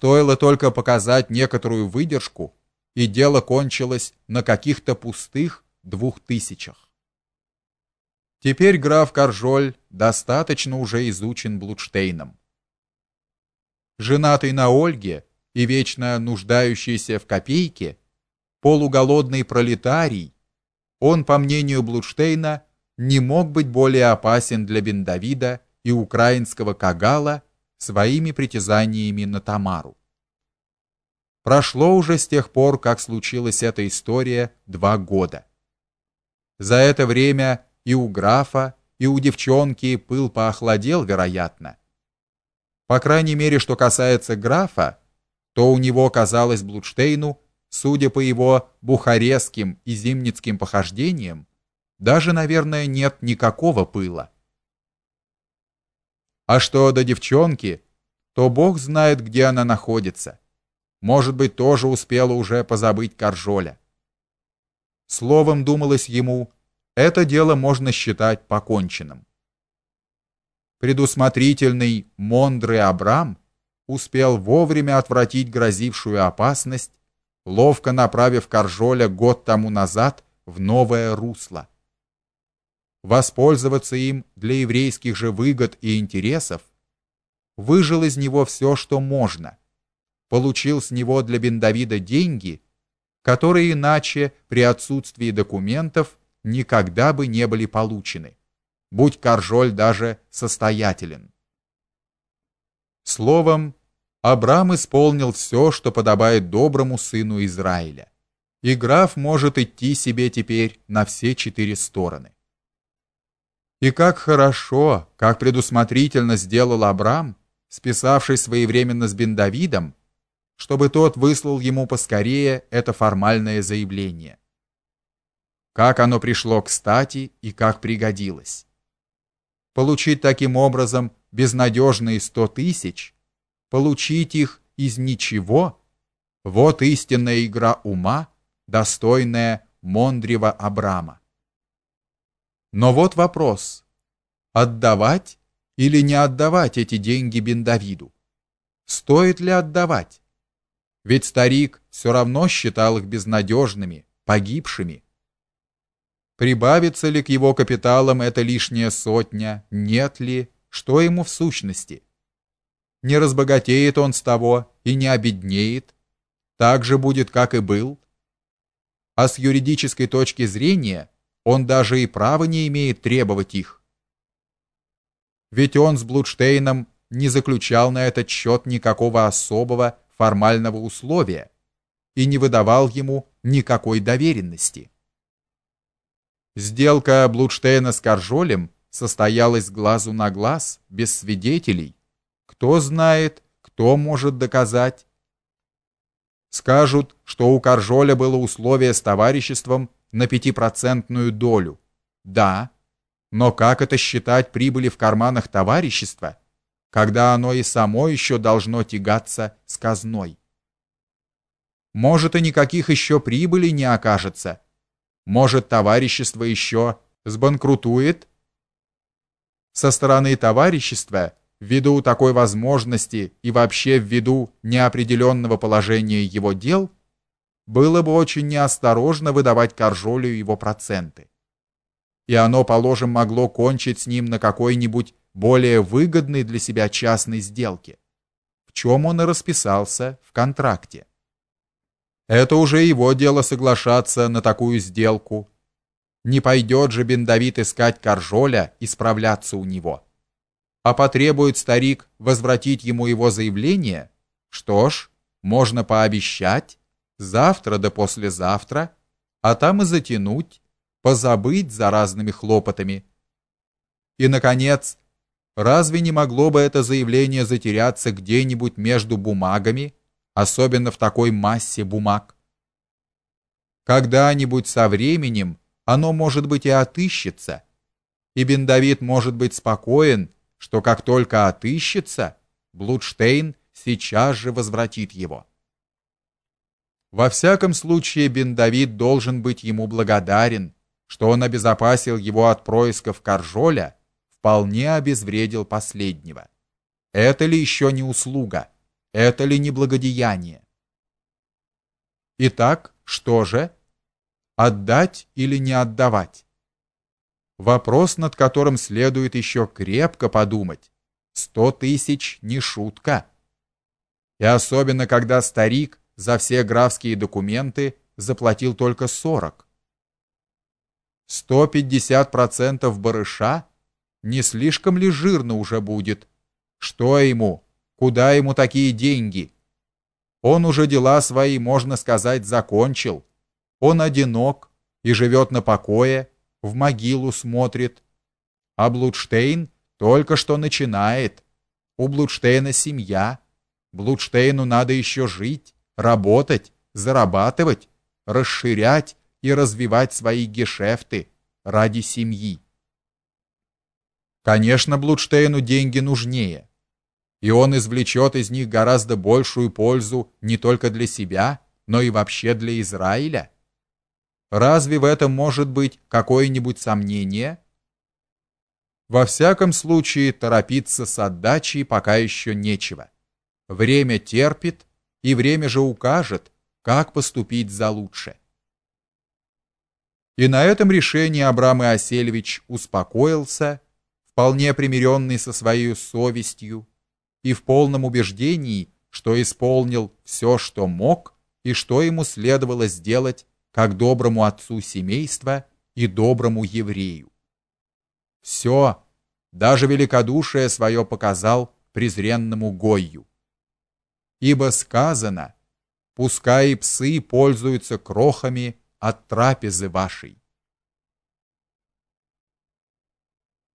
Стоило только показать некоторую выдержку, и дело кончилось на каких-то пустых двух тысячах. Теперь граф Каржоль достаточно уже изучен Блудштейном. Женатый на Ольге и вечно нуждающийся в копейке, полуголодный пролетарий, он, по мнению Блудштейна, не мог быть более опасен для Бендавида и украинского Кагала своими притязаниями на Тамару. Прошло уже с тех пор, как случилась эта история, два года. За это время и у графа, и у девчонки пыл поохладел, вероятно. По крайней мере, что касается графа, то у него казалось Блудштейну, судя по его бухарестским и зимницким похождениям, даже, наверное, нет никакого пыла. А что до девчонки, то Бог знает, где она находится. Может быть, тоже успела уже позабыть Каржоля. Словом, думалось ему, это дело можно считать поконченным. Предусмотрительный Мондрый Абрам успел вовремя отвратить грозившую опасность, ловко направив Каржоля год тому назад в новое русло воспользоваться им для еврейских же выгод и интересов, выжил из него все, что можно, получил с него для Бендавида деньги, которые иначе при отсутствии документов никогда бы не были получены, будь Каржоль даже состоятелен. Словом, Абрам исполнил все, что подобает доброму сыну Израиля. И граф может идти себе теперь на все четыре стороны. И как хорошо, как предусмотрительно сделал Абрам, списавшись своевременно с бен Давидом, чтобы тот выслал ему поскорее это формальное заявление. Как оно пришло кстати и как пригодилось. Получить таким образом безнадежные сто тысяч, получить их из ничего, вот истинная игра ума, достойная Мондрева Абрама. Но вот вопрос: отдавать или не отдавать эти деньги Бендавиду? Стоит ли отдавать? Ведь старик все равно считал их безнадежными, погибшими. Прибавится ли к его капиталам эта лишняя сотня, нет ли, что ему в сущности? Не разбогатеет он с того и не обеднеет, так же будет, как и был. А с юридической точки зрения он даже и права не имеет требовать их. Ведь он с Блудштейном не заключал на этот счет никакого особого формального условия и не выдавал ему никакой доверенности. Сделка Блудштейна с Каржолем состоялась глазу на глаз, без свидетелей. Кто знает, кто может доказать? Скажут, что у Каржоля было условие с товариществом на пятипроцентную долю. Да, но как это считать прибыли в карманах товарищества, когда оно и само еще должно тягаться с казной? Может, и никаких еще прибылей не окажется. Может, товарищество еще сбанкрутует? Со стороны товарищества, ввиду такой возможности и вообще ввиду неопределенного положения его дел, было бы очень неосторожно выдавать Каржолю его проценты. И оно, положим, могло кончить с ним на какой-нибудь более выгодной для себя частной сделке, в чем он и расписался в контракте. Это уже его дело соглашаться на такую сделку. Не пойдет же Бендавид искать Каржоля и справляться у него. А потребует старик возвратить ему его заявление, что ж, можно пообещать, завтра да послезавтра, а там и затянуть, позабыть за разными хлопотами. И наконец, разве не могло бы это заявление затеряться где-нибудь между бумагами, особенно в такой массе бумаг? Когда-нибудь со временем оно может быть и отыщется. И Бен Давид может быть спокоен, что как только отыщется, Блудштейн сейчас же возвратит его. Во всяком случае, бен Давид должен быть ему благодарен, что он обезопасил его от происков Каржоля, вполне обезвредил последнего. Это ли еще не услуга? Это ли не благодеяние? Итак, что же? Отдать или не отдавать? Вопрос, над которым следует еще крепко подумать. Сто тысяч не шутка. И особенно, когда старик за все графские документы заплатил только сорок. Сто пятьдесят процентов барыша не слишком ли жирно уже будет? Что ему? Куда ему такие деньги? Он уже дела свои, можно сказать, закончил. Он одинок и живет на покое, в могилу смотрит. А Блудштейн только что начинает. У Блудштейна семья. Блудштейну надо еще жить, работать, зарабатывать, расширять и развивать свои гешефты ради семьи. Конечно, Блудштейну деньги нужнее и он извлечет из них гораздо большую пользу не только для себя, но и вообще для Израиля. Разве в этом может быть какое-нибудь сомнение? Во всяком случае, торопиться с отдачей пока еще нечего. Время терпит, и время же укажет, как поступить за лучше. И на этом решении Абрам Иоселевич успокоился, вполне примиренный со своей совестью, и в полном убеждении, что исполнил все, что мог и что ему следовало сделать как доброму отцу семейства и доброму еврею. Все, даже великодушие свое показал презренному Гойю. Ибо сказано: пускай и псы пользуются крохами от трапезы вашей.